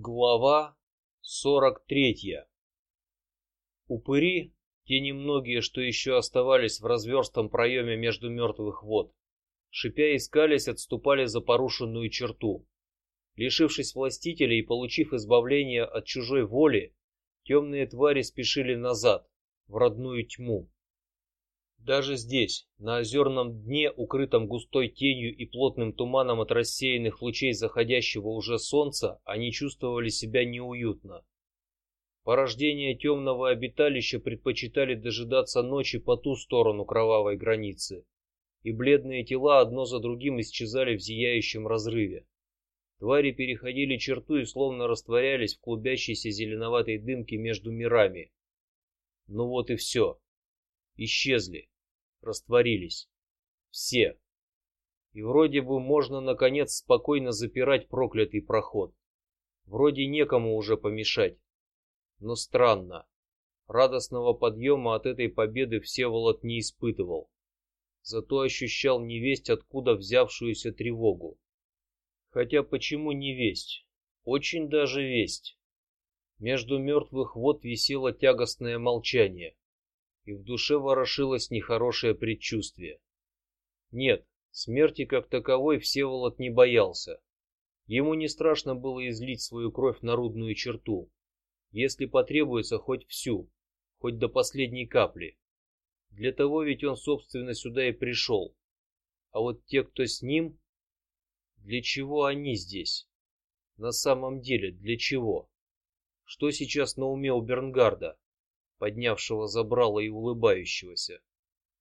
Глава сорок третья. Упыри, те немногие, что еще оставались в разверстом проеме между мертвых вод, шипя искались, отступали за порушенную черту. Лишившись властителя и получив избавление от чужой воли, темные твари спешили назад в родную тьму. Даже здесь, на озерном дне, укрытом густой тенью и плотным туманом от рассеянных лучей заходящего уже солнца, они чувствовали себя неуютно. Порождения темного обиталища предпочитали дожидаться ночи по ту сторону кровавой границы, и бледные тела одно за другим исчезали в зияющем разрыве. Твари переходили черту и словно растворялись в клубящейся зеленоватой дымке между мирами. Ну вот и все. Исчезли растворились. Все. И вроде бы можно наконец спокойно запирать проклятый проход. Вроде некому уже помешать. Но странно. Радостного подъема от этой победы Всеволод не испытывал. Зато ощущал невесть откуда взявшуюся тревогу. Хотя почему не весть? Очень даже весть. Между мертвых вод висело тягостное молчание и в душе ворошилось нехорошее предчувствие. Нет, смерти как таковой Всеволод не боялся. Ему не страшно было излить свою кровь на рудную черту, если потребуется хоть всю, хоть до последней капли. Для того ведь он собственно сюда и пришел. А вот те, кто с ним, для чего они здесь? На самом деле, для чего? Что сейчас на уме у Бернгарда? Поднявшего забрало и улыбающегося,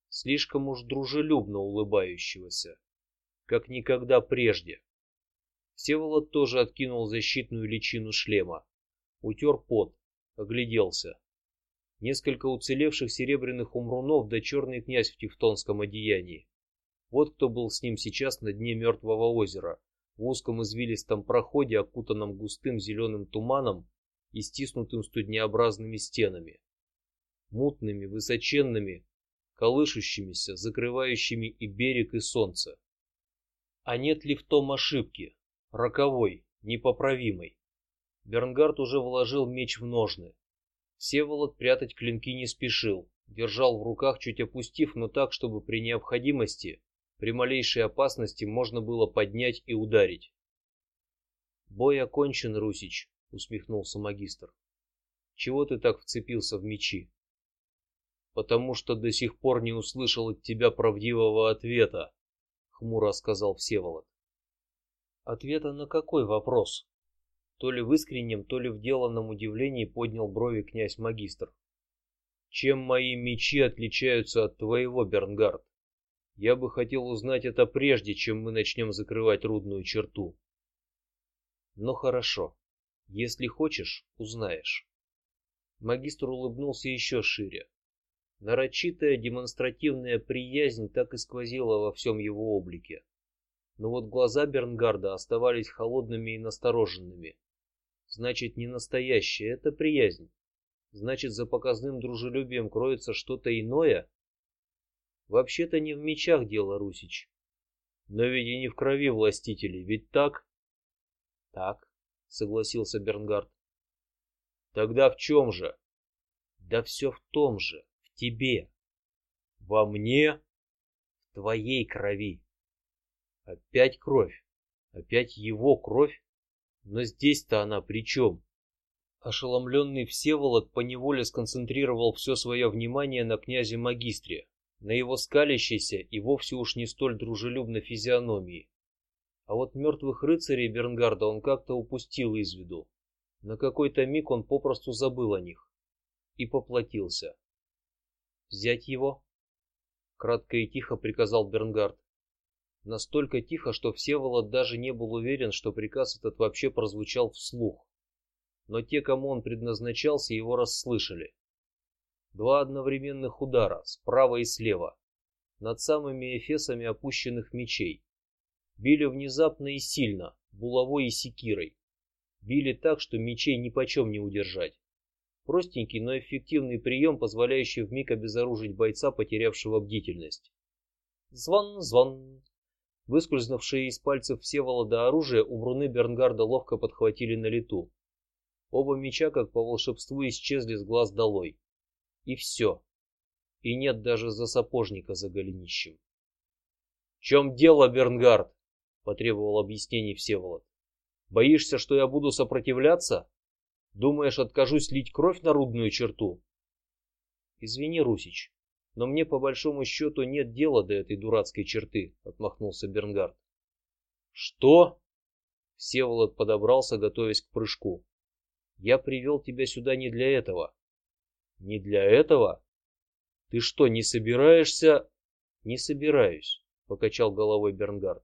слишком уж дружелюбно улыбающегося, как никогда прежде. Всеволод тоже откинул защитную личину шлема, утер пот, огляделся. Несколько уцелевших серебряных умрунов да черный князь в тевтонском одеянии. Вот кто был с ним сейчас на дне мертвого озера, в узком извилистом проходе, окутанном густым зеленым туманом и стиснутым студнеобразными стенами мутными, высоченными, колышущимися, закрывающими и берег, и солнце. А нет ли в том ошибки, роковой, непоправимой? Бернгард уже вложил меч в ножны. Всеволод прятать клинки не спешил, держал в руках, чуть опустив, но так, чтобы при необходимости, при малейшей опасности можно было поднять и ударить. Бой окончен, Русич, усмехнулся магистр. Чего ты так вцепился в мечи? Потому что до сих пор не услышал от тебя правдивого ответа, хмуро сказал Всеволод. Ответа на какой вопрос? То ли в искреннем, то ли в деланном удивлении поднял брови князь магистр. Чем мои мечи отличаются от твоего, Бернгард? Я бы хотел узнать это прежде, чем мы начнем закрывать рудную черту. Ну хорошо, если хочешь, узнаешь. Магистр улыбнулся еще шире. Нарочитая демонстративная приязнь так и сквозила во всем его облике. Но вот глаза Бернгарда оставались холодными и настороженными. Значит, не настоящая это приязнь. Значит, за показным дружелюбием кроется что-то иное. Вообще-то не в мечах дело, Русич. Но ведь и не в крови властителей, ведь так? Так, согласился Бернгард. Тогда в чем же? Да все в том же тебе, во мне, в твоей крови. Опять кровь, опять его кровь, но здесь-то она при чем? Ошеломленный Всеволод поневоле сконцентрировал все свое внимание на князе магистре, на его скалящейся и вовсе уж не столь дружелюбной физиономии. А вот мертвых рыцарей Бернгарда он как-то упустил из виду. На какой-то миг он попросту забыл о них и поплатился. Взять его? Кратко и тихо приказал Бернгард. Настолько тихо, что Всеволод даже не был уверен, что приказ этот вообще прозвучал вслух. Но те, кому он предназначался, его расслышали. Два одновременных удара, справа и слева, над самыми эфесами опущенных мечей. Били внезапно и сильно, булавой и секирой. Били так, что мечей ни почем не удержать. Простенький, но эффективный прием, позволяющий вмиг обезоружить бойца, потерявшего бдительность. Звон, звон. Выскользнувшие из пальцев Всеволода оружие умруны Бернгарда ловко подхватили на лету, Оба меча, как по волшебству, исчезли с глаз долой. И все. И нет даже за сапожника за голенищем. Чем дело, Бернгард? Потребовал объяснений Всеволод. Боишься, что я буду сопротивляться? Думаешь, откажусь лить кровь на рудную черту? Извини, Русич, но мне по большому счету нет дела до этой дурацкой черты, отмахнулся Бернгард. Что? Всеволод подобрался, готовясь к прыжку. Я привел тебя сюда не для этого. Не для этого? Ты что, не собираешься? Не собираюсь, покачал головой Бернгард.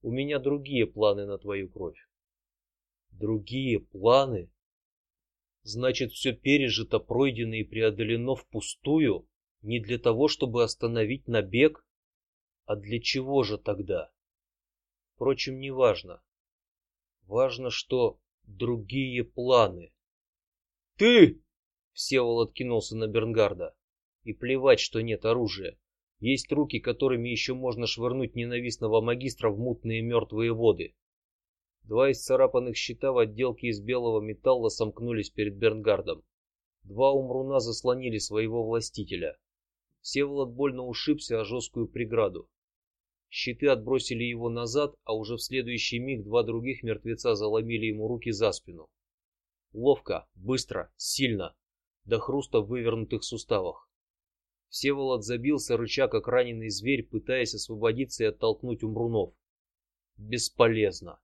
У меня другие планы на твою кровь. Другие планы? Значит, все пережито, пройдено и преодолено впустую, не для того, чтобы остановить набег, а для чего же тогда? Впрочем, не важно. Важно, что другие планы. Ты! Всеволод кинулся на Бернгарда. И плевать, что нет оружия. Есть руки, которыми еще можно швырнуть ненавистного магистра в мутные мертвые воды. Два исцарапанных щита в отделке из белого металла сомкнулись перед Бернгардом. Два умруна заслонили своего властителя. Всеволод больно ушибся о жесткую преграду. Щиты отбросили его назад, а уже в следующий миг два других мертвеца заломили ему руки за спину. Ловко, быстро, сильно, до хруста в вывернутых суставах. Всеволод забился, рыча как раненый зверь, пытаясь освободиться и оттолкнуть умрунов. Бесполезно.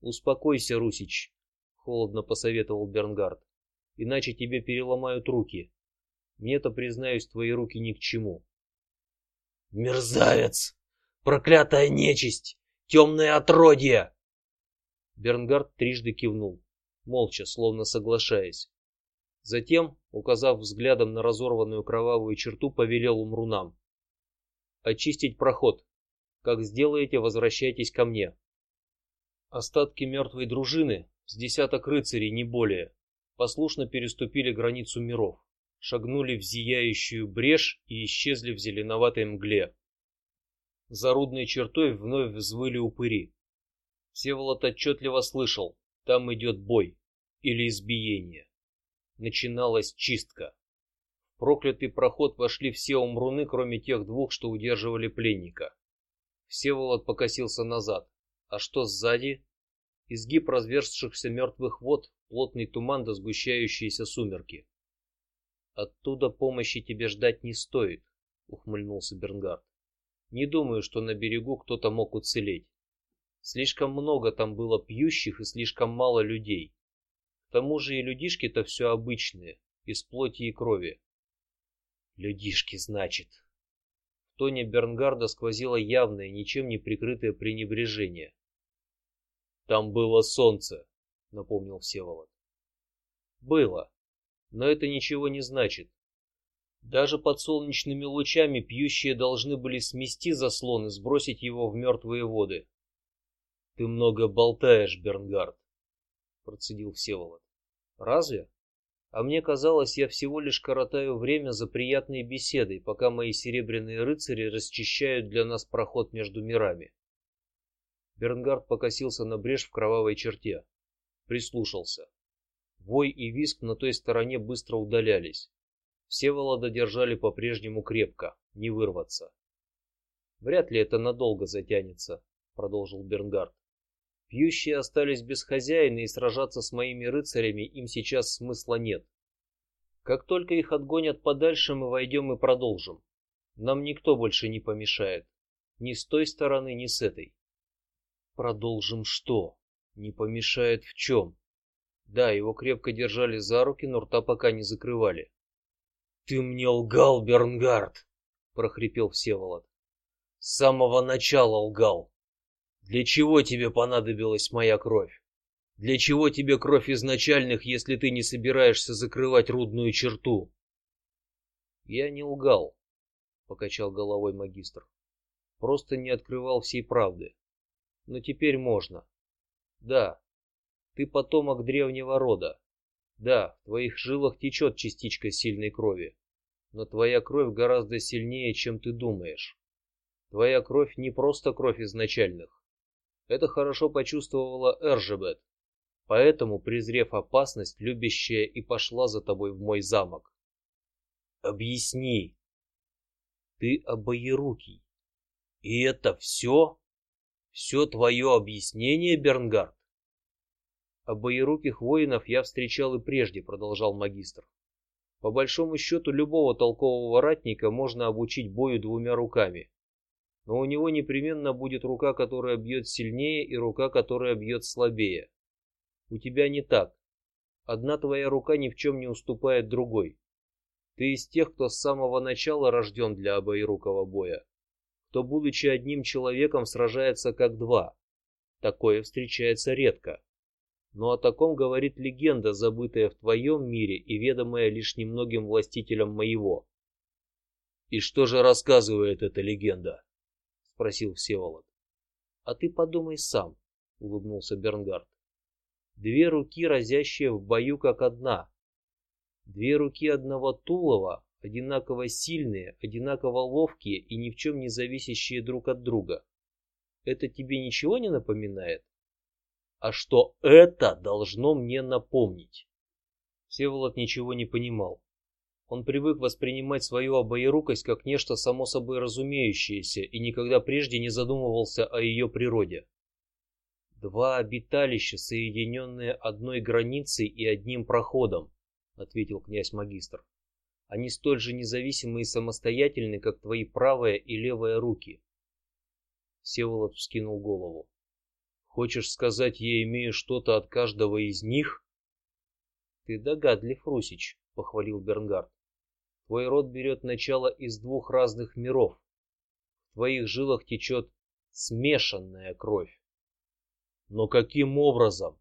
Успокойся, Русич, холодно посоветовал Бернгард, иначе тебе переломают руки. Мне-то признаюсь, твои руки ни к чему. Мерзавец, проклятая нечисть, темное отродье! Бернгард трижды кивнул, молча, словно соглашаясь. Затем, указав взглядом на разорванную кровавую черту, повелел умрунам: очистить проход. Как сделаете, возвращайтесь ко мне. Остатки мертвой дружины, с десяток рыцарей не более, послушно переступили границу миров, шагнули в зияющую брешь и исчезли в зеленоватой мгле. За рудной чертой вновь взвыли упыри. Всеволод отчетливо слышал: там идет бой или избиение. Начиналась чистка. В проклятый проход вошли все умруны, кроме тех двух, что удерживали пленника. Всеволод покосился назад. А что сзади? Изгиб разверзшихся мертвых вод, плотный туман да сгущающиеся сумерки. Оттуда помощи тебе ждать не стоит, ухмыльнулся Бернгард. Не думаю, что на берегу кто-то мог уцелеть. Слишком много там было пьющих и слишком мало людей. К тому же и людишки-то все обычные, из плоти и крови. Людишки, значит тоне Бернгарда сквозило явное, ничем не прикрытое пренебрежение. Там было солнце, напомнил Всеволод. Было, но это ничего не значит. Даже под солнечными лучами пьющие должны были смести заслон и сбросить его в мертвые воды. Ты много болтаешь, Бернгард, процедил Всеволод. Разве? А мне казалось, я всего лишь коротаю время за приятной беседой, пока мои серебряные рыцари расчищают для нас проход между мирами. Бернгард покосился на брешь в кровавой черте, прислушался. Вой и визг на той стороне быстро удалялись. Все Волода держали по-прежнему крепко, не вырваться. Вряд ли это надолго затянется, продолжил Бернгард. Пьющие остались без хозяина, и сражаться с моими рыцарями им сейчас смысла нет. Как только их отгонят подальше, мы войдем и продолжим. Нам никто больше не помешает, ни с той стороны, ни с этой. Продолжим что? Не помешает в чем? Да, его крепко держали за руки, но рта пока не закрывали. Ты мне лгал, Бернгард, прохрипел Всеволод. С самого начала лгал. Для чего тебе понадобилась моя кровь? Для чего тебе кровь изначальных, если ты не собираешься закрывать рудную черту? Я не лгал, покачал головой магистр. Просто не открывал всей правды. Но теперь можно. Да, ты потомок древнего рода. Да, в твоих жилах течет частичка сильной крови, но твоя кровь гораздо сильнее, чем ты думаешь. Твоя кровь не просто кровь изначальных. Это хорошо почувствовала Эржебет. Поэтому, презрев опасность, любящая и пошла за тобой в мой замок. Объясни. Ты обоерукий. И это все? Все твое объяснение, Бернгард? Обоеруких воинов я встречал и прежде, продолжал магистр. По большому счету любого толкового ратника можно обучить бою двумя руками, но у него непременно будет рука, которая бьет сильнее, и рука, которая бьет слабее. У тебя не так. Одна твоя рука ни в чем не уступает другой. Ты из тех, кто с самого начала рожден для обоирукого боя, кто будучи одним человеком сражается как два. Такое встречается редко. Но о таком говорит легенда, забытая в твоем мире и ведомая лишь немногим властителям моего. И что же рассказывает эта легенда? – спросил Всеволод. А ты подумай сам, улыбнулся Бернгард. Две руки, разящие в бою как одна. Две руки одного Тулова, одинаково сильные, одинаково ловкие и ни в чем не зависящие друг от друга. Это тебе ничего не напоминает? а что это должно мне напомнить? Всеволод ничего не понимал. Он привык воспринимать свою обоерукость как нечто само собой разумеющееся и никогда прежде не задумывался о ее природе. Два обиталища, соединенные одной границей и одним проходом, ответил князь магистр. Они столь же независимы и самостоятельны, как твои правая и левая руки. Всеволод вскинул голову. Хочешь сказать, я имею что-то от каждого из них? Ты догадлив, Русич, похвалил Бернгард. Твой род берет начало из двух разных миров. В твоих жилах течет смешанная кровь. Но каким образом?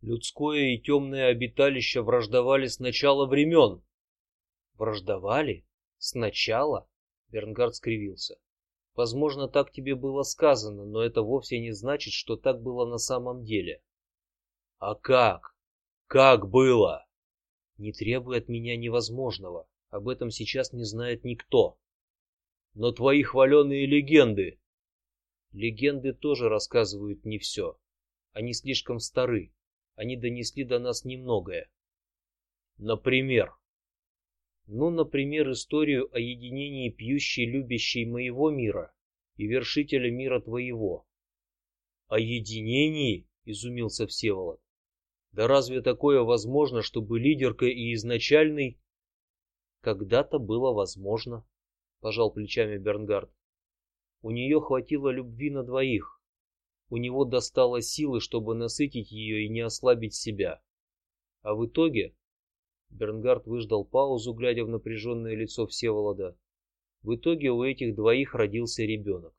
Людское и темное обиталище враждовали с начала времен. Враждовали? Сначала? Бернгард скривился. Возможно, так тебе было сказано, но это вовсе не значит, что так было на самом деле. А как? Как было? Не требуй от меня невозможного. Об этом сейчас не знает никто. Но твои хваленые легенды. Легенды тоже рассказывают не все. Они слишком стары. Они донесли до нас немногое. Например. Ну, например, историю о единении пьющей любящей моего мира и вершителя мира твоего. О единении? Изумился Всеволод. Да разве такое возможно, чтобы лидерка и изначальный? Когда-то было возможно, пожал плечами Бернгард. У нее хватило любви на двоих. У него достало силы, чтобы насытить ее и не ослабить себя. А в итоге Бернгард выждал паузу, глядя в напряженное лицо Всеволода. В итоге у этих двоих родился ребенок.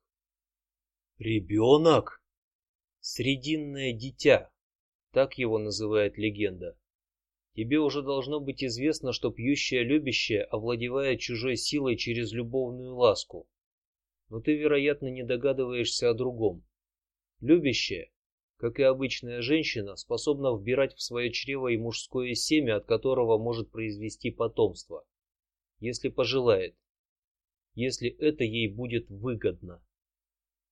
Ребенок? Срединное дитя, так его называет легенда. Тебе уже должно быть известно, что пьющая любящая овладевает чужой силой через любовную ласку. Но ты, вероятно, не догадываешься о другом. Любящая как и обычная женщина, способна вбирать в свое чрево и мужское семя, от которого может произвести потомство, если пожелает, если это ей будет выгодно.